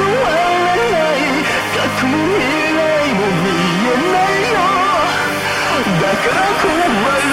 笑えないよ